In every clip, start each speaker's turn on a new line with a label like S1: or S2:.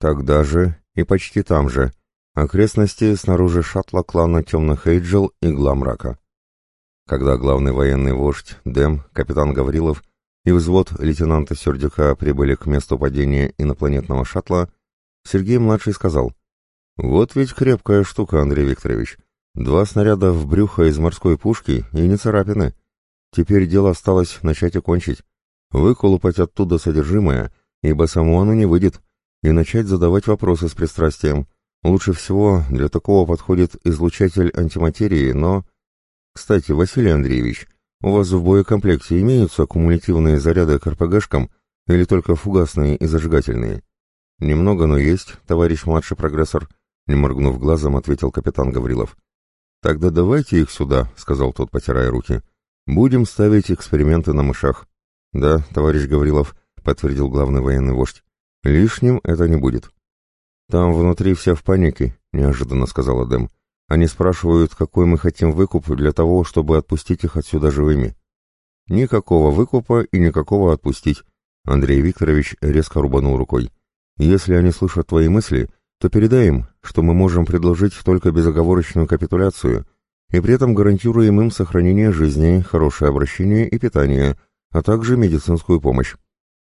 S1: Тогда же и почти там же. Окрестности снаружи шаттла клана Темных Эйджел и Гламрака. Когда главный военный вождь Дэм, капитан Гаврилов и взвод лейтенанта Сердюка прибыли к месту падения инопланетного шаттла, Сергей-младший сказал, «Вот ведь крепкая штука, Андрей Викторович. Два снаряда в брюхо из морской пушки и не царапины. Теперь дело осталось начать и кончить. Выколупать оттуда содержимое, ибо само оно не выйдет, и начать задавать вопросы с пристрастием. Лучше всего для такого подходит излучатель антиматерии, но... Кстати, Василий Андреевич, у вас в боекомплекте имеются кумулятивные заряды к РПГшкам или только фугасные и зажигательные? Немного, но есть, товарищ младший прогрессор, не моргнув глазом, ответил капитан Гаврилов. Тогда давайте их сюда, сказал тот, потирая руки. Будем ставить эксперименты на мышах. Да, товарищ Гаврилов, подтвердил главный военный вождь. Лишним это не будет. Там внутри все в панике, неожиданно сказала Дэм. Они спрашивают, какой мы хотим выкуп для того, чтобы отпустить их отсюда живыми. Никакого выкупа и никакого отпустить. Андрей Викторович резко рубанул рукой. Если они слышат твои мысли, то передай им, что мы можем предложить только безоговорочную капитуляцию, и при этом гарантируем им сохранение жизни, хорошее обращение и питание, а также медицинскую помощь.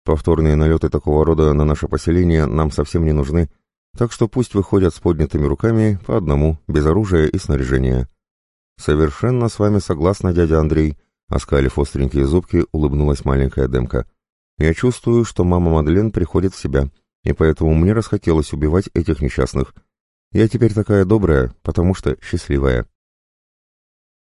S1: Повторные налеты такого рода на наше поселение нам совсем не нужны, так что пусть выходят с поднятыми руками по одному, без оружия и снаряжения. Совершенно с вами согласна, дядя Андрей, оскалив остренькие зубки, улыбнулась маленькая Демка. Я чувствую, что мама Мадлен приходит в себя, и поэтому мне расхотелось убивать этих несчастных. Я теперь такая добрая, потому что счастливая.